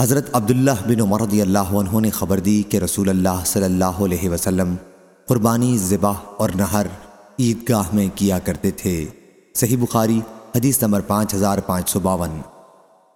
حضرت عبداللہ بن عمر رضی اللہ عنہ نے خبر دی کہ رسول اللہ صلی اللہ علیہ وسلم قربانی، ذبح اور نہر عیدگاہ میں کیا کرتے تھے۔ صحیح بخاری، حدیث نمبر پانچ ہزار پانچ سو باون۔